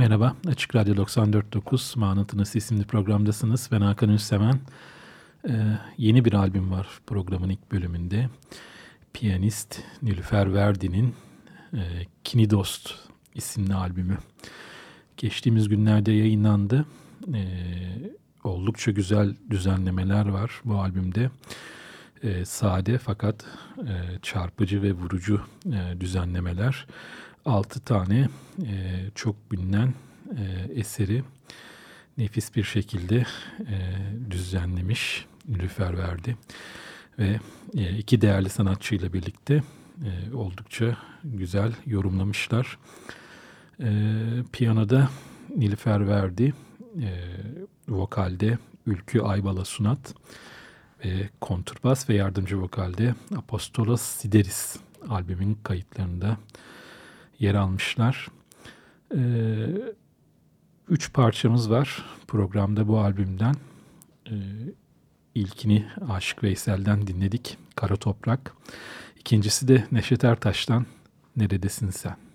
Merhaba, Açık Radyo 94.9 Manıtınız isimli programdasınız. Ben Hakan Ünsemen. Ee, yeni bir albüm var programın ilk bölümünde. Piyanist Nilüfer Verdi'nin e, Kinidost isimli albümü. Geçtiğimiz günlerde yayınlandı. Ee, oldukça güzel düzenlemeler var bu albümde. Ee, sade fakat e, çarpıcı ve vurucu e, düzenlemeler. 6 tane e, çok bilinen e, eseri nefis bir şekilde e, düzenlemiş Nilüfer verdi ve e, iki değerli sanatçıyla birlikte e, oldukça güzel yorumlamışlar. E, piyanoda Nilüfer verdi, e, vokalde Ülkü Aybala Sunat ve kontrbas ve yardımcı vokalde Apostolos Sideris albümün kayıtlarında yer almışlar. Ee, üç parçamız var programda bu albümden. Ee, ilkini Aşık Veysel'den dinledik, Kara Toprak. İkincisi de Neşet Ertaş'tan Neredesin Sen?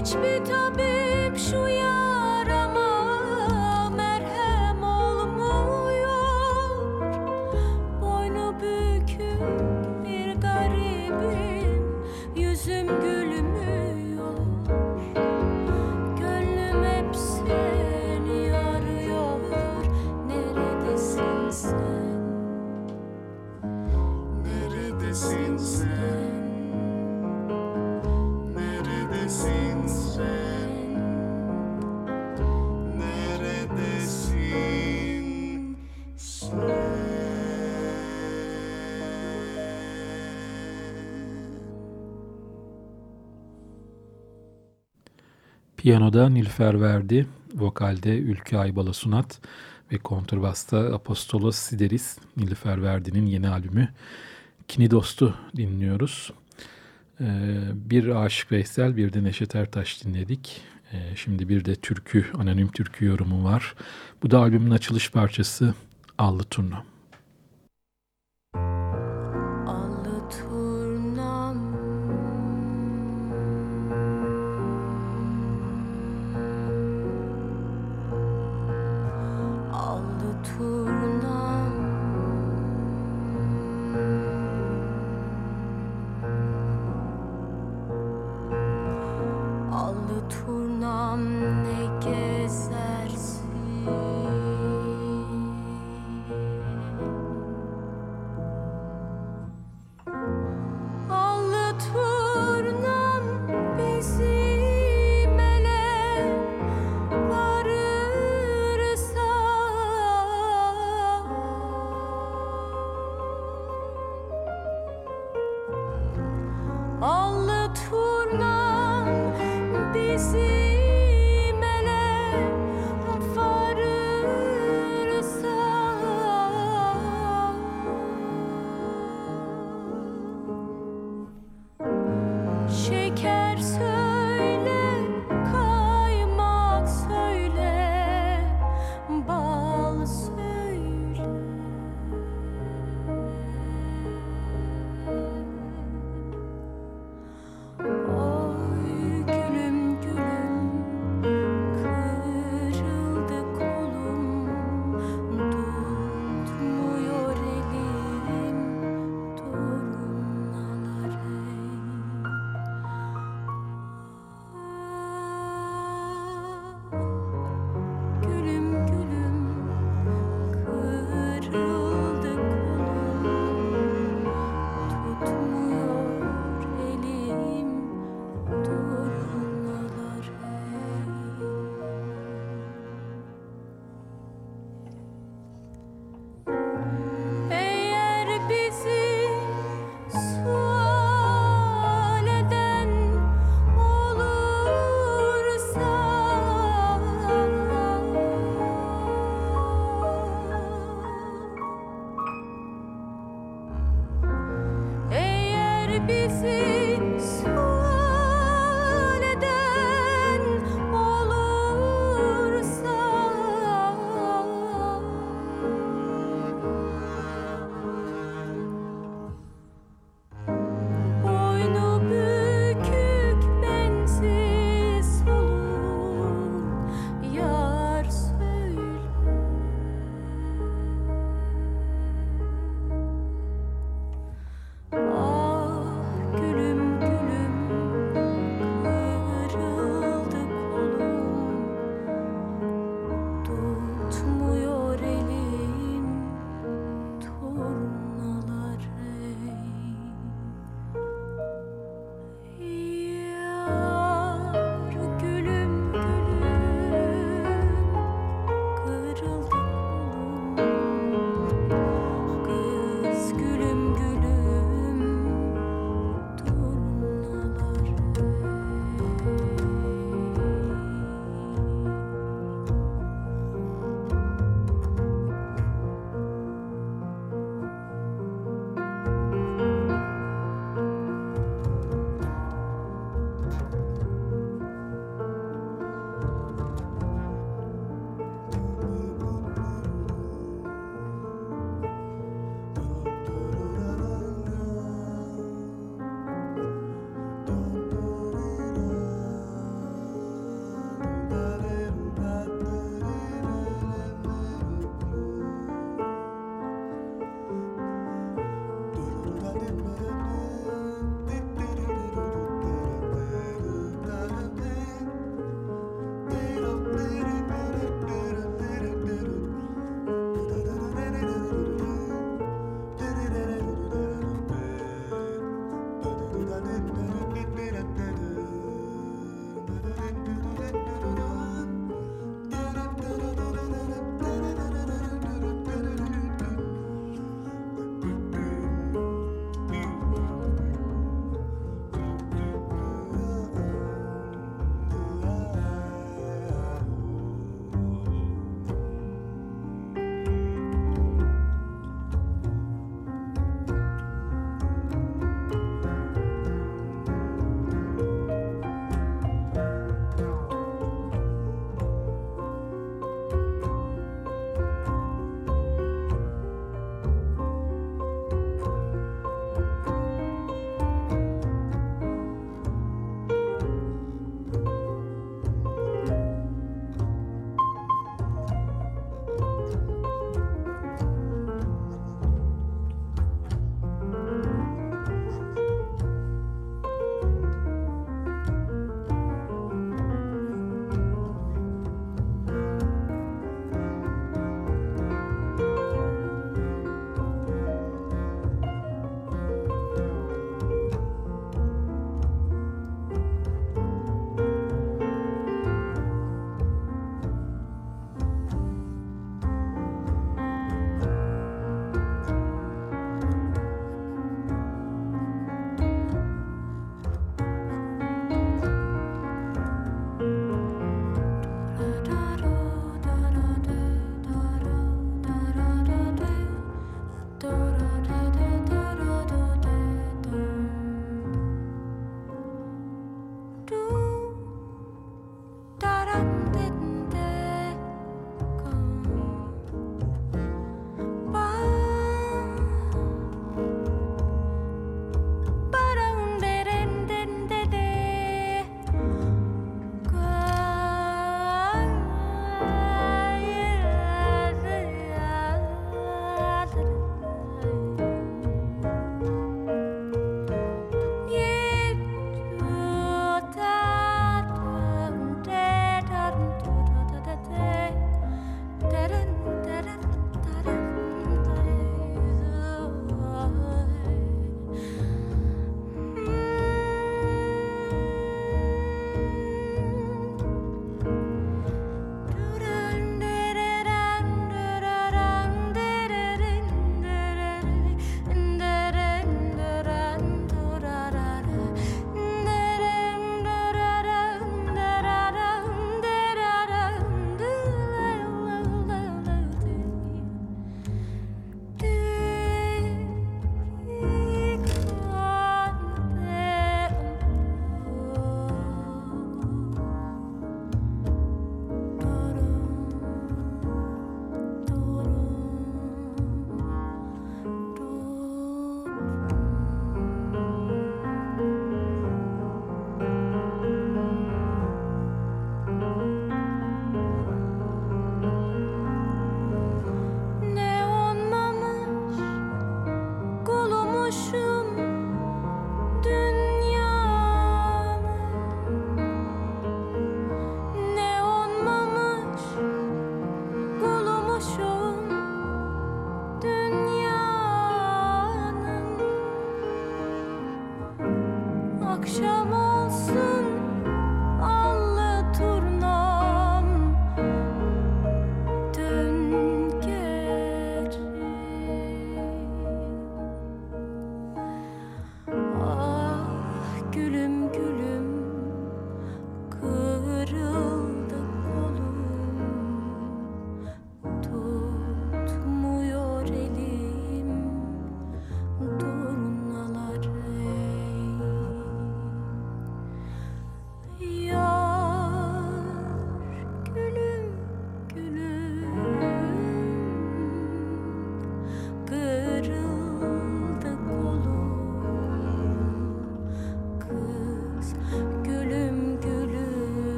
hiçbir tabip şu ya Piyanoda Nilfer Verdi, vokalde Ülke Aybala Sunat ve kontrbasta Apostolos Sideris, Nilfer Verdi'nin yeni albümü Kini Dost'u dinliyoruz. Ee, bir Aşık Veysel, bir de Neşet Ertaş dinledik. Ee, şimdi bir de türkü, anonim türkü yorumu var. Bu da albümün açılış parçası Allı Turna.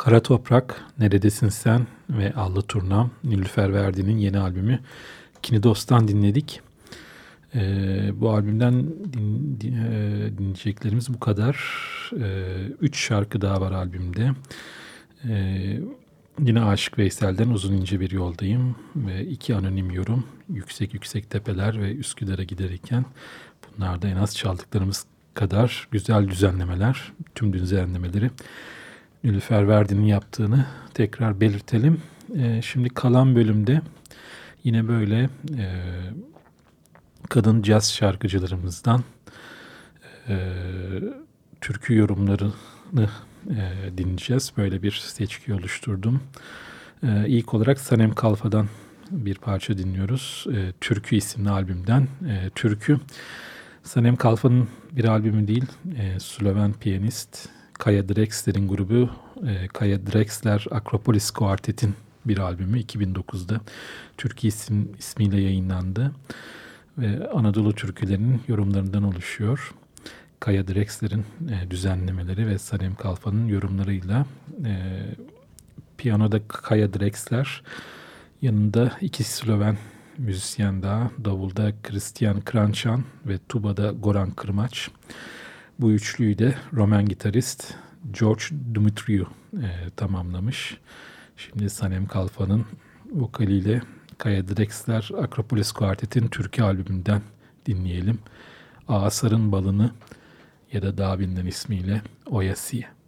Kara Toprak, Neredesin Sen ve Allı Turnam, Nilüfer Verdi'nin yeni albümü Kinidos'tan dinledik. Ee, bu albümden din, din, e, dinleyeceklerimiz bu kadar. Ee, üç şarkı daha var albümde. Ee, yine Aşık Veysel'den Uzun ince Bir Yoldayım ve iki anonim yorum Yüksek Yüksek Tepeler ve Üsküdar'a giderken bunlar da en az çaldıklarımız kadar güzel düzenlemeler, tüm düzenlemeleri Nilüfer Verdi'nin yaptığını tekrar belirtelim. E, şimdi kalan bölümde yine böyle e, kadın caz şarkıcılarımızdan e, türkü yorumlarını e, dinleyeceğiz. Böyle bir seçki oluşturdum. E, ilk olarak Sanem Kalfa'dan bir parça dinliyoruz. E, Türkü isimli albümden. E, türkü Sanem Kalfa'nın bir albümü değil. E, Sloven piyanist Kaya Drexler'in grubu e, Kaya Drexler Akropolis Kuartet'in bir albümü 2009'da Türkiye isim, ismiyle yayınlandı. Ve Anadolu türkülerinin yorumlarından oluşuyor. Kaya Drexler'in e, düzenlemeleri ve Sanem Kalfa'nın yorumlarıyla e, piyanoda Kaya Drexler yanında iki Sloven müzisyen daha davulda Christian Krançan ve tubada Goran Kırmaç. Bu üçlüyü de Roman gitarist George Dumitriou e, tamamlamış. Şimdi Sanem Kalfa'nın vokaliyle Kaya Drexler Akropolis Kuartet'in Türkiye albümünden dinleyelim. Asar'ın balını ya da bilinen ismiyle Oyasiye.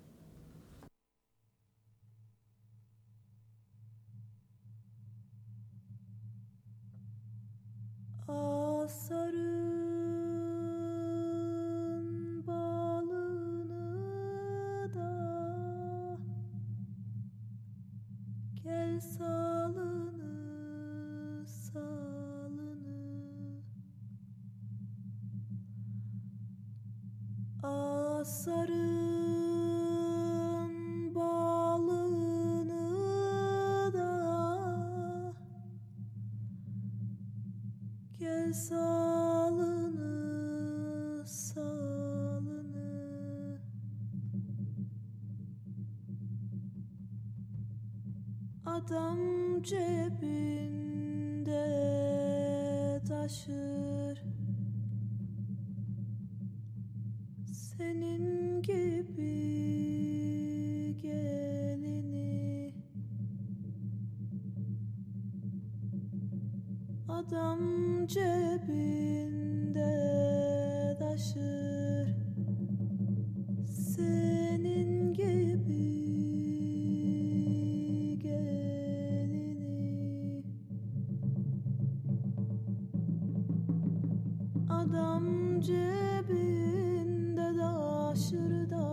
Cebinde daşırda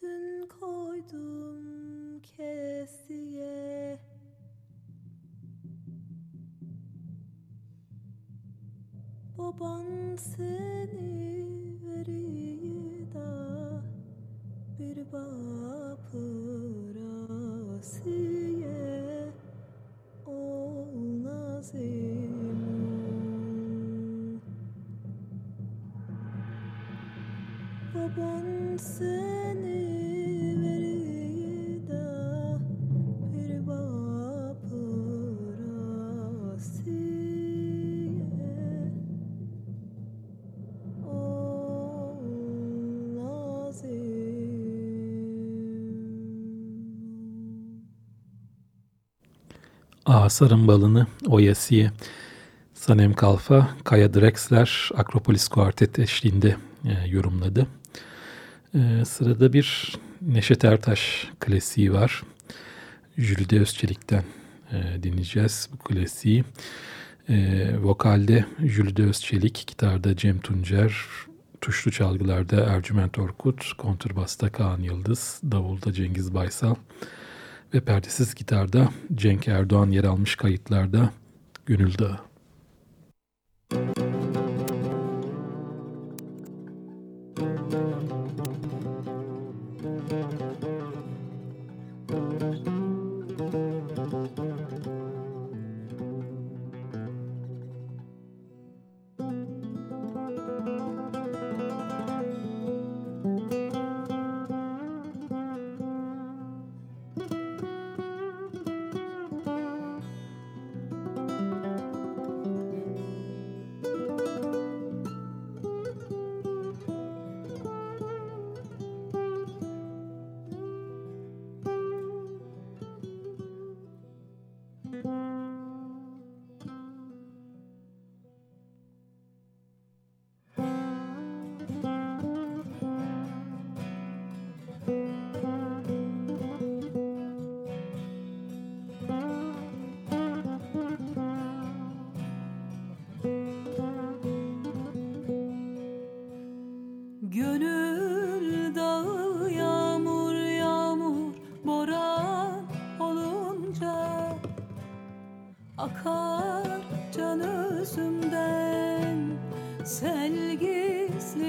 Tütün koydum kesiye. Baban seni veriyi da bir bapır Asiye Ol nazim Baban seni Asar'ın balını Oyasi'ye Sanem Kalfa, Kaya Drexler, Akropolis Kuartet eşliğinde e, yorumladı. E, sırada bir Neşet Ertaş klasiği var. Jülide Özçelik'ten e, dinleyeceğiz bu klasiği. E, vokalde Jülide Özçelik, gitarda Cem Tuncer, tuşlu çalgılarda Ercüment Orkut, kontrbasta Kaan Yıldız, davulda Cengiz Baysal ve perdesiz gitarda Cenk Erdoğan yer almış kayıtlarda Gönül Dağı. Ol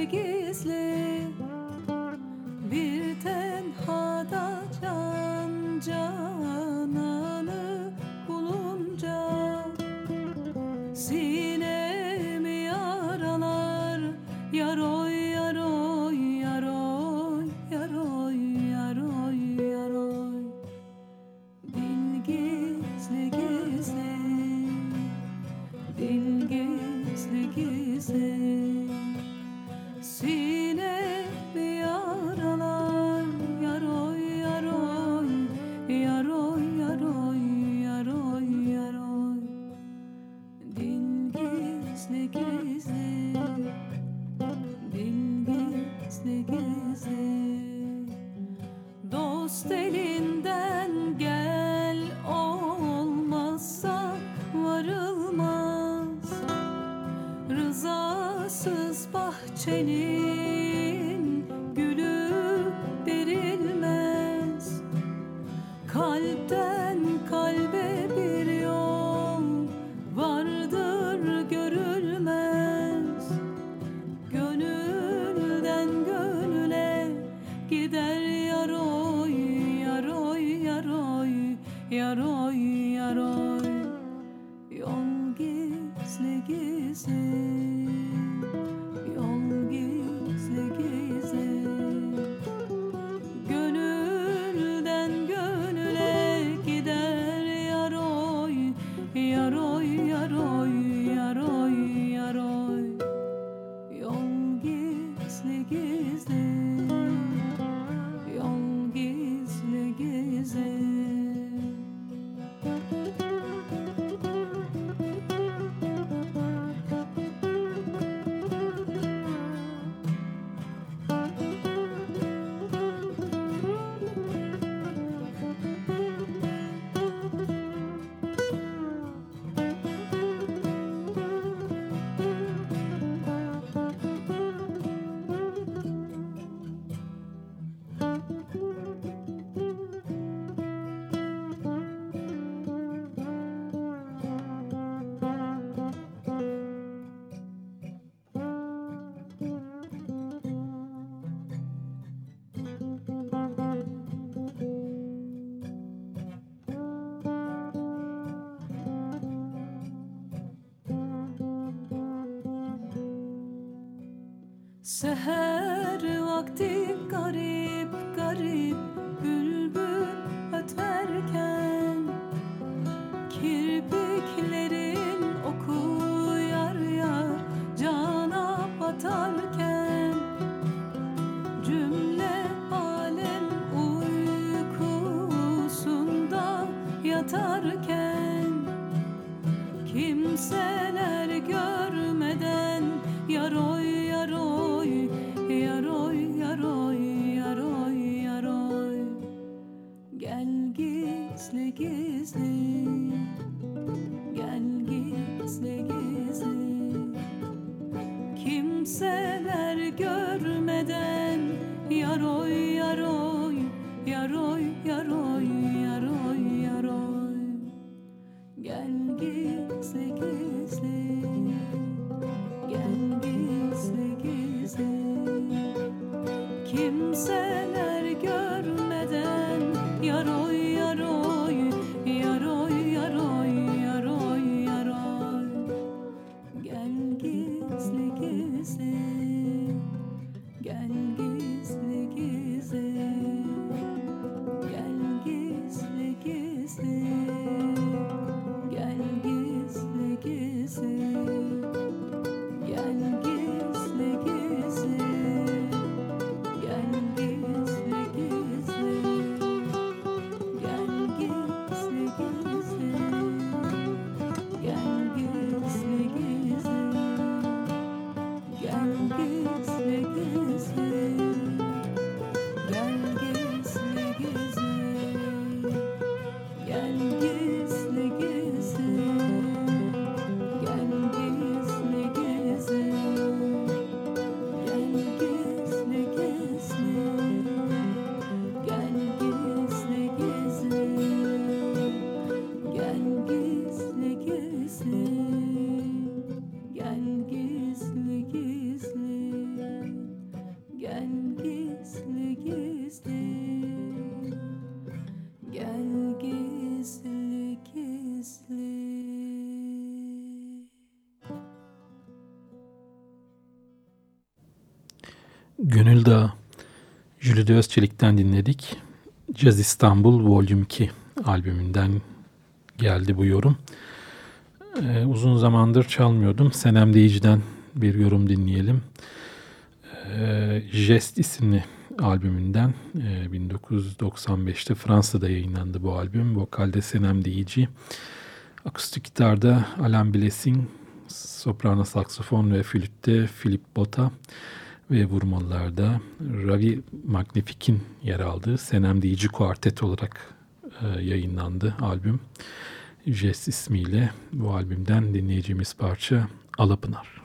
gizli. Sahara. gizli gizli. Gel gizli gizli. Kimseler görmeden Yaroy yaroy Yaroy yaroy yaroy yaroy. Gel gizli gizli. Dağı Jülide Özçelik'ten dinledik. Caz İstanbul Volume 2 albümünden geldi bu yorum. Ee, uzun zamandır çalmıyordum. Senem Deyici'den bir yorum dinleyelim. Ee, Jest isimli albümünden e, 1995'te Fransa'da yayınlandı bu albüm. Vokalde Senem Deyici. Akustik gitarda Alan Blessing, soprano saksofon ve flütte Philip Botta ve vurmalılarda Ravi Magnific'in yer aldığı Senem Deyici Kuartet olarak e, yayınlandı albüm. Jest ismiyle bu albümden dinleyeceğimiz parça Alapınar.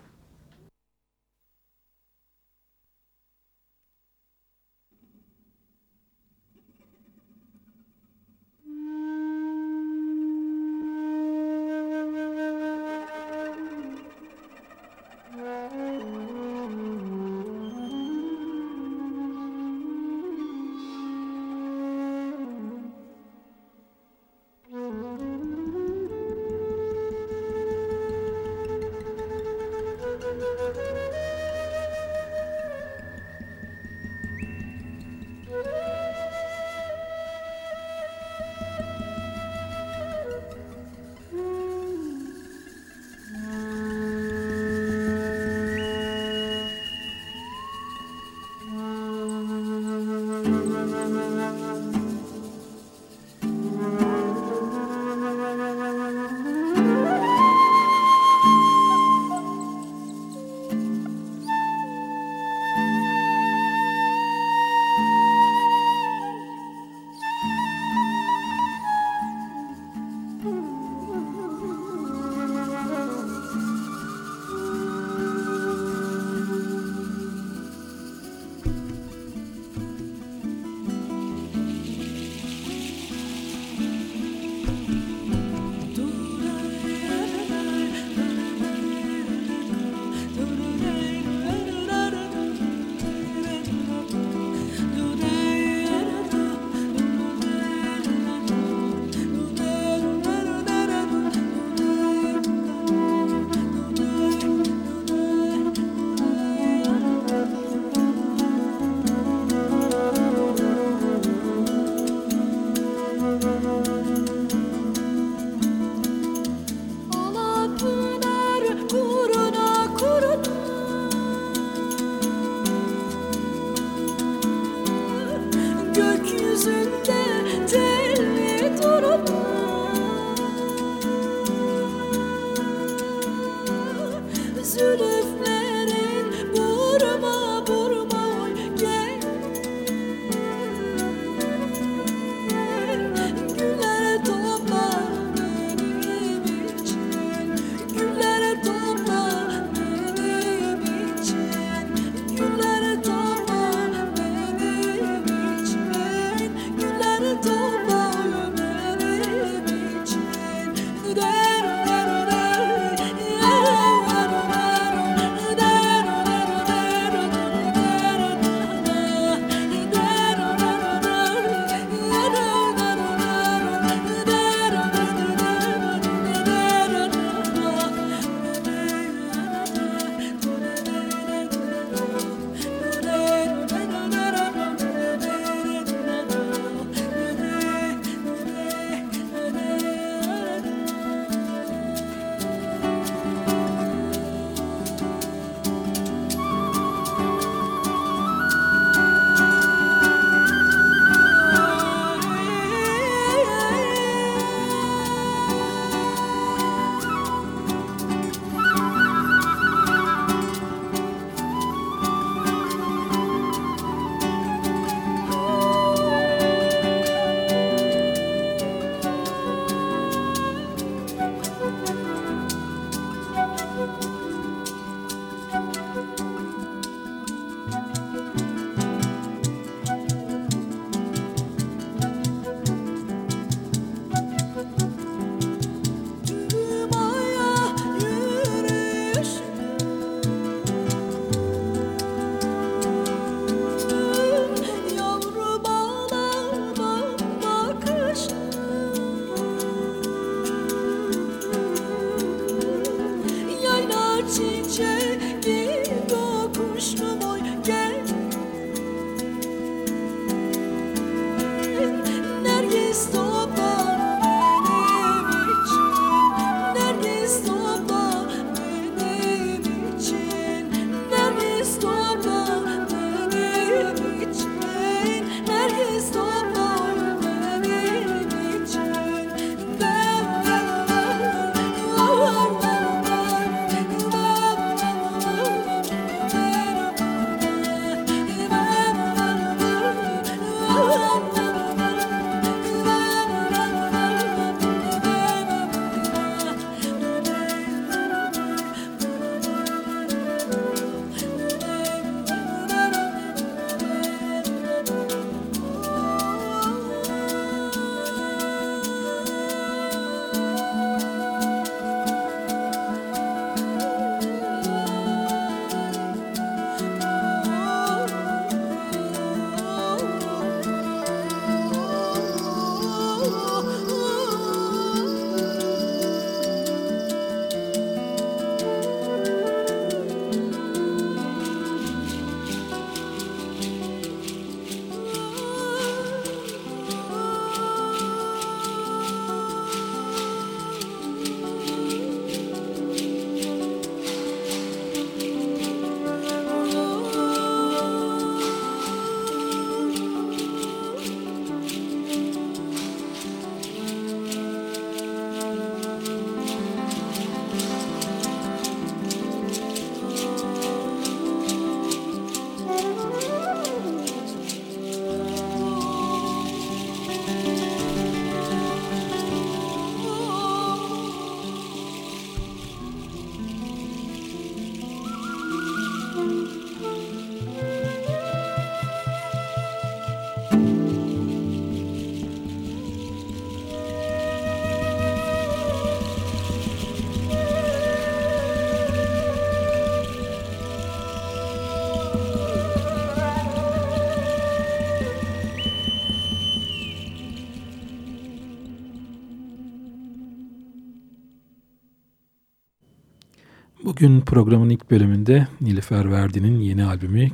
Bugün programın ilk bölümünde Nilüfer Verdi'nin yeni albümü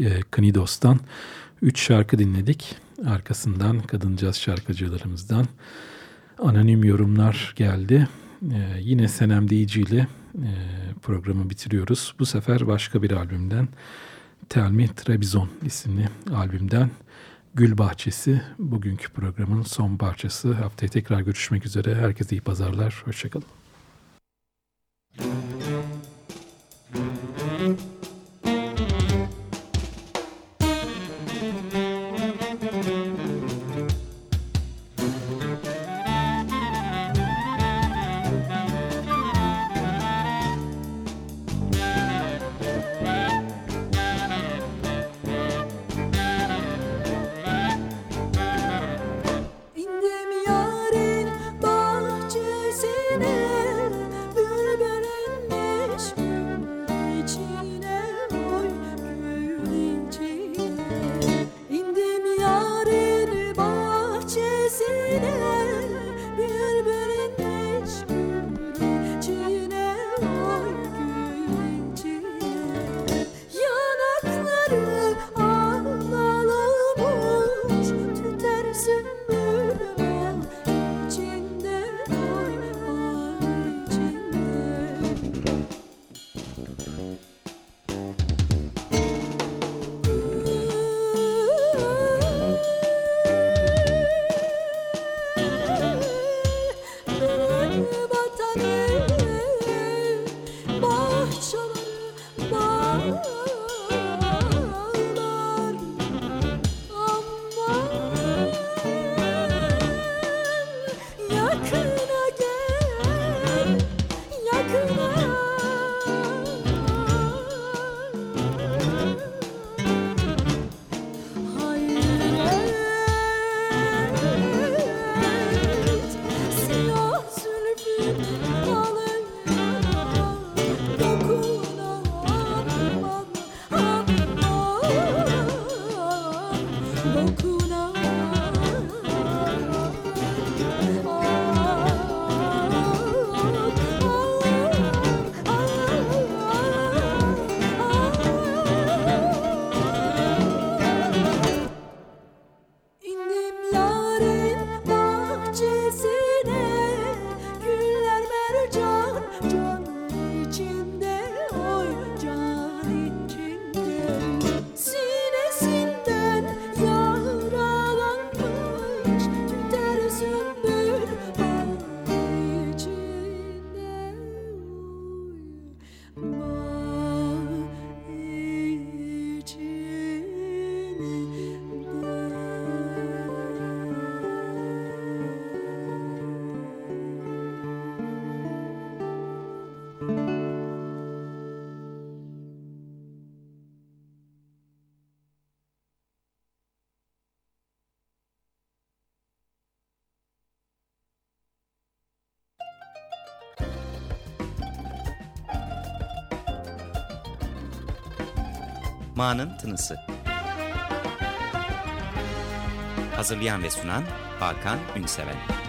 e, Knidos'tan 3 şarkı dinledik. Arkasından kadıncağız şarkıcılarımızdan anonim yorumlar geldi. Ee, yine Senem Deyici ile e, programı bitiriyoruz. Bu sefer başka bir albümden Tell Me Trebizon isimli albümden Gül Bahçesi bugünkü programın son parçası. Haftaya tekrar görüşmek üzere. Herkese iyi pazarlar. Hoşçakalın. Ma'nın Tınısı. Hazırlayan ve sunan Hakan Ünseven.